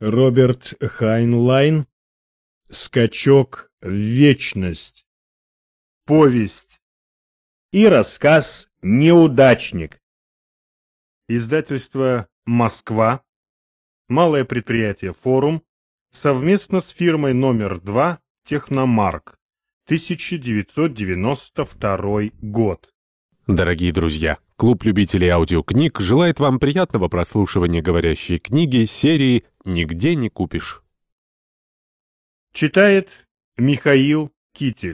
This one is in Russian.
Роберт Хайнлайн «Скачок в вечность». Повесть и рассказ «Неудачник». Издательство «Москва», малое предприятие «Форум», совместно с фирмой номер 2 «Техномарк», 1992 год. Дорогие друзья, клуб любителей аудиокниг желает вам приятного прослушивания говорящей книги серии «Нигде не купишь». Читает Михаил Китель.